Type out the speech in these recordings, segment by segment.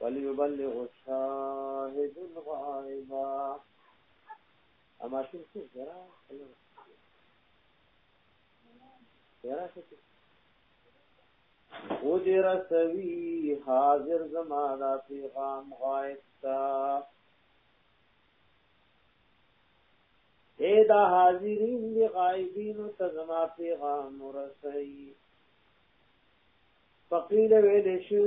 وليبلغ الشاهد الغائبا اما شو شو جرا جرا شو او دې رسوي حاضر زما دا پیغام غائب تا اے دا حاضرین دی غائبین ته زما پیغام ورسي فقیل ویل شو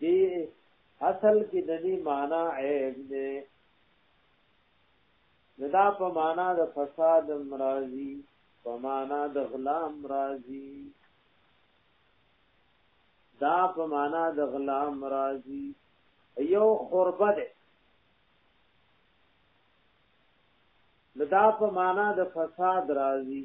دی اصل کې د دې معنا عیب دی دا په معنا د فساد مرضی په معنا د غلام مرضی دا په معنا د غلام مرضی یو قربه ده دا په معنا د فساد راضی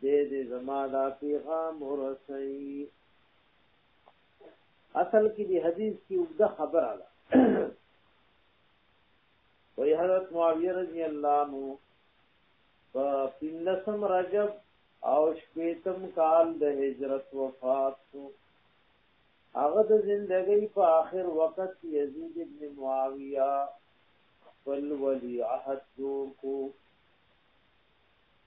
دی دی زما دا پیغام ورسئی اصل کې دی حدیث کې وګړه خبره ده وی حضرت معاویه رضی الله عنه په پندسم رجب او شپیتم کال د هجرت وفات شو هغه د زندګۍ په آخر وخت یزید ابن معاویه خپل ولی عهد جوړ کو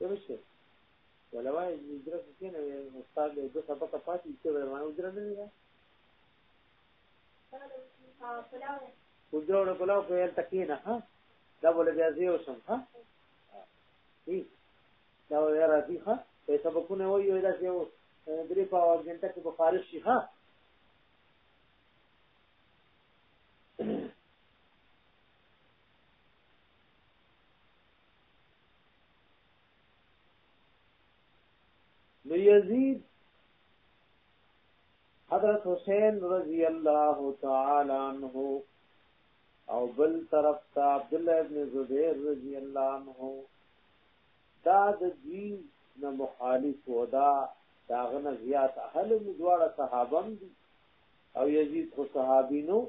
درسته ولوای اجرا کې نه استاد له دوه سبق پاتې چې ورمانه اجرا نه لري وجوړ کلاو په یل تکینه ها دا بوله بیا زیو سم ها ای دا ولا راځي ها په سبقونه وایو دا چې درې په اورګنټه کې بخارش شي ها نو یزید حضرت حسین رضی الله تعالی عنہ او بل طرف ته عبد الله ابن زبیر رضی الله عنه دا د دوی نه مخالف ودا داغه نه زیات اهل مدواړه صحابم دي او یزید خو صحابی نو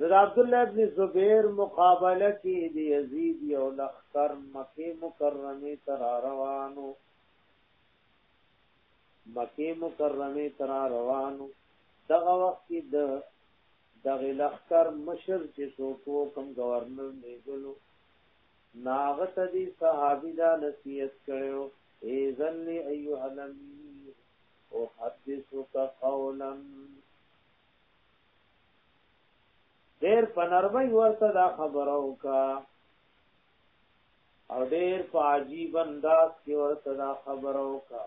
نو د عبد الله ابن زبیر مقابله کې د یزید یو لخر مکه مکرمه تر روانو مکه مکرمه تر روانو دغه وخت د دغه لښکر مشر چې څوک و کوم ګورنر لېږلو نو هغه ته دې صحابي دا نصیحت کړی و اذن لي ایها الامیر احدثک قولا ډېر په نرمۍ ورته دا خبره وکړه او ډېر په عجیب انداز کې ورته دا خبره وکړه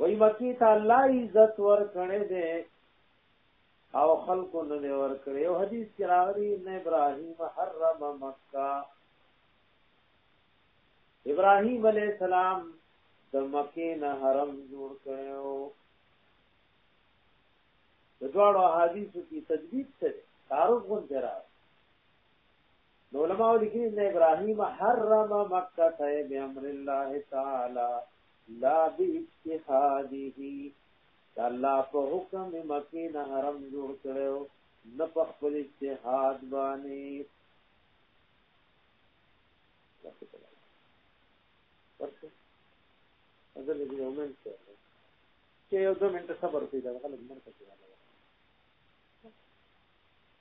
وای مکی ته الله عزت ور کړی دی او خلق نه دی ور کړی او حدیث کې راغلی ان ابراهیم حرم مکه ابراهیم علی السلام د مکه نه حرم جوړ کړو د دوړو حدیثو کې تجدید څه تعارف غون درا نو علماء لیکلي ان ابراهیم حرم مکه بامر الله تعالی لا باجتهاده دا الله په حکم مکه نه حرم جوړ کړو نه په خپل اجتهاد باندې اذن دې یو منټ چې یو دو منټ صبر پیدا غلط مرکه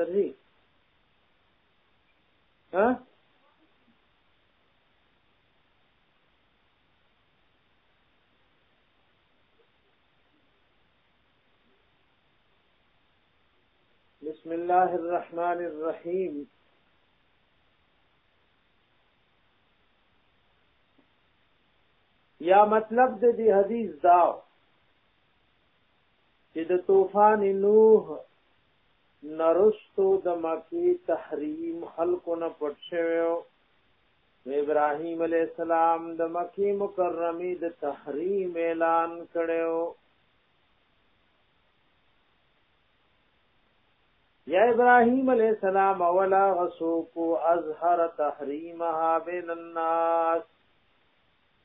درځي ها بسم الله الرحمن الرحيم یا مطلب د دې حدیث داو چې د طوفان نوح نه وروسته د مکې تحریم خلکو نه پټ شوی و، نو ابراهیم علیه السلام د مکې مکرمې د تحریم اعلان کړی و. یا ابراهیم علیه السلام اولا غسوکو اظهر تحریمها بین الناس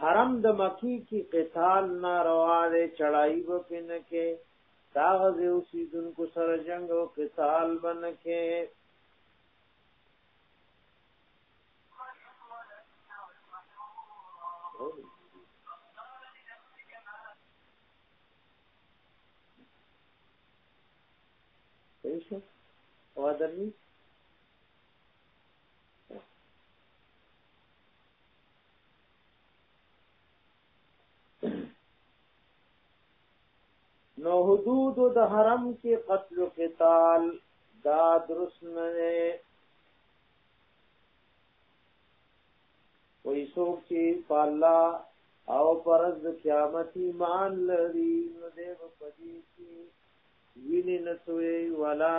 حرم د مکی کی قتال ناروا دی چړای به پنکه دا غزه اوسیدونکو سره جنگ او قتال بنکه صحیح شو او درنی نو حدود د حرم کې قتل و قتال دا درست نه دی وای څوک چې په الله او پرز قیامت ایمان لري نو دې په دې کې ویني نسوي ولا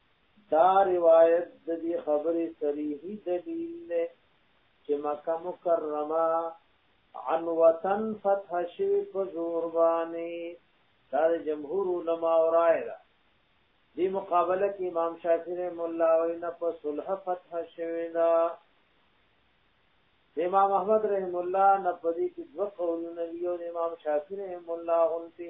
دا روایت د دې خبرې صریحي دلیل دی چې مکه مکرمه عن وطن فتح شوی په زور باندې دا د جمهور علما او رائے ده دی مقابله کې امام شافعی رحم الله او نه په صلح فتح شوی دا امام احمد رحم الله نه په دې کې دوه قولونه دی او امام شافعی رحم الله غونتی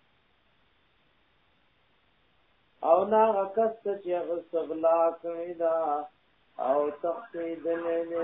او نا غکس ته چې غستغلا کړی دا او تختیدل نه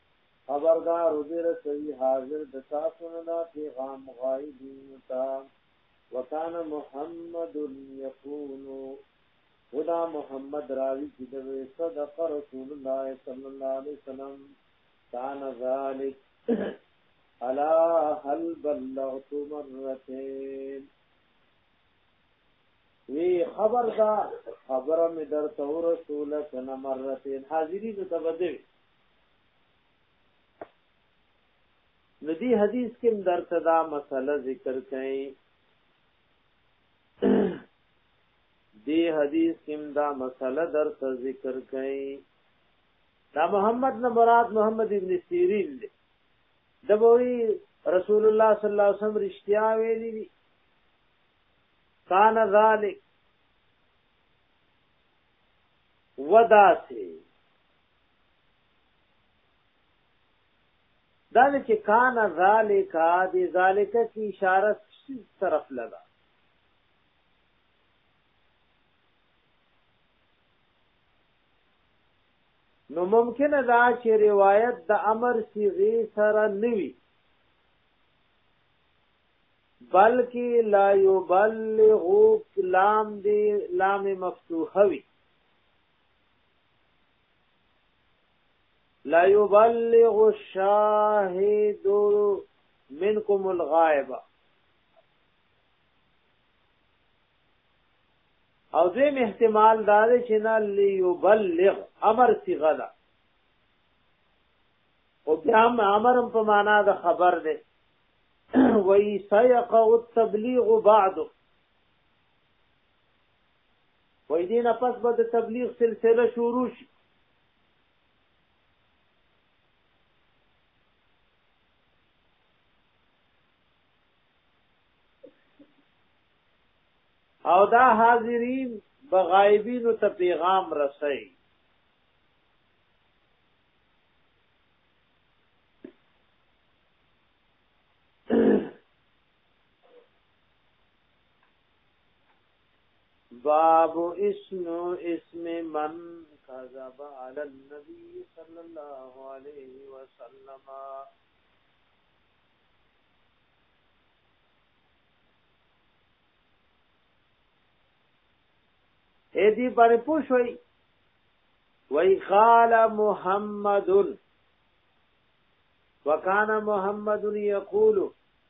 خبردار و دې رسوي حاضر د تاسو نه دا پېغام غائبینو ته، وکان محمد یقول، و دا محمد راوي چې د وې صدق رسول الله صلی الله علیه وسلم کان ذالک الا هل بلغت مرتين وی خبردار خبره می در تو رسول کنا مرتين حاضری ته تبدل نو دی حدیث کې درته دا مسله ذکر کړي دی حدیث کې دا مسله درته ذکر کړي دا محمد نه مراد محمد ابن سیرین دی دبوی رسول الله صلی الله علیه وسلم رښتیا ویلی دي کان ذالک وداسه دا د چې کان ذالک د ذالک کی اشاره طرف لدا نو ممکن دا چې روایت د امر صيغه سره نوي بلکې لا يبلغ لام دی لام مفتوحه وي لا يبلغ الشاهد منكم الغائب او دویم احتمال دا دی چې نه ليبلغ امر صيغه ده او بیا هم امر په معنا د خبر دی وای سيقع التبليغ بعد وای دې نه پس به د تبلیغ سلسله شروع شي او دا حاضرین بغایبینو ته پیغام رسي باب اسم اسم من کذب علی النبی صلی الله علیه وسلم اے دی پر پوښوي وای قال محمدن وکان محمد یقول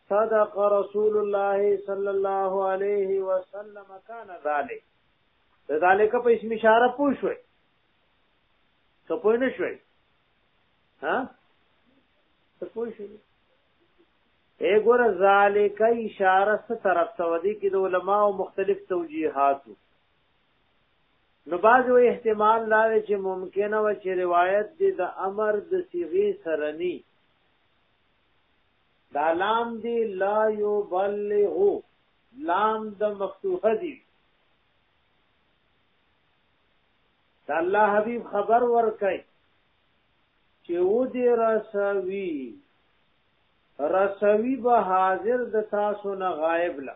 صدق رسول الله صلی الله علیه وسلم کان ذلک ذالک په اسم اشاره پوه شوي ته پوه نه شوي ها ته پوه شوي اے ګور ذالک اشاره ست طرف ته ودی کې د علماو مختلف توجیهاتو نو بعضې وایي احتمال دا دی چې ممکنه وه چې روایت دې د امر د صیغې سره نی دا لام دی لا یبلغ لام د مفتوحه دی دا الله حبیب خبر ورکای چې و دې رسوي رسوي به حاضر د تاسو نه غایب لا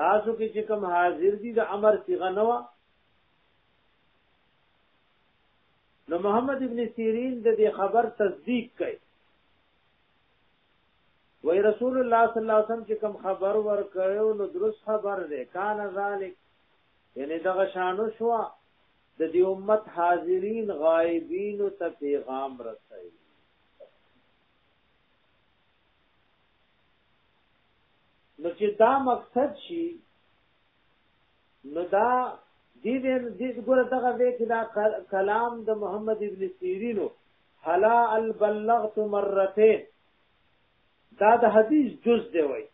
تاسو کې چې کوم حاضر دي د امر صيغه نه و نو محمد ابن سیرین د دې خبر تصدیق کړي وای رسول الله صلی الله علیه وسلم چې کوم خبر ورکړو نو درست خبر دی کان ذالک یعنی دغه شانو شو د دې امت حاضرین غایبین ته پیغام رسي نو چې دا مقصد شي نو دا دی وین دی ګوره دغه وی کې دا کلام د محمد ابن سیرینو حلا البلغت مرتين دا د حدیث جز دی وای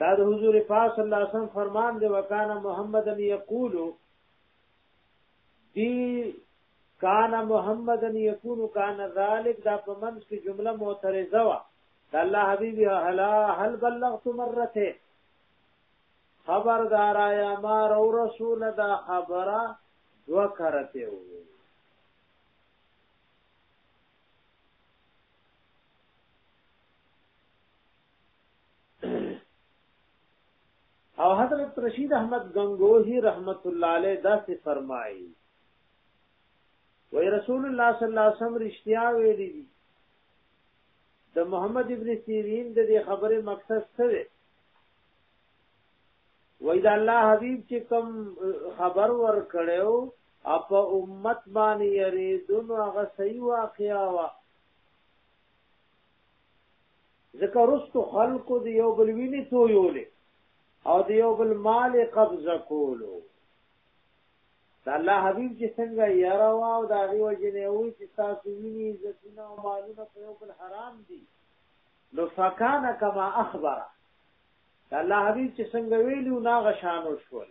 دا د حضور پاک صلی الله علیه وسلم فرمان دی وکانه محمد ان یقول دی کان محمدا یکون کان ذلک دا په منځ کې جمله معترضه وه د الله حبیب هلا هل بلغت مرته خبردار یا ما رو رسول دا خبره دو کرته وي او حضرت رشید احمد ګنګوهی رحمت الله علیه داسې فرمایي وای رسول الله صلی الله علیه وسلم رښتیا ویلي دي د محمد ابن سیرین د دې خبره مقصد څه دی وای دا الله حبیب چې کوم خبر ور کړو اپ امت باندې یریدون هغه صحیح واقعا وا ځکه رستو خلکو د یو بل ویني تویولې او د یو بل مال قبضه کولو د الله حبیب چې څنګه یاره وا او د هغه وجنه وي چې تاسو ویني عزتونه او مالونه په یو بل حرام دي نو فکان کما اخبر د الله حبیب چې څنګه ویلو ناغه شانو شول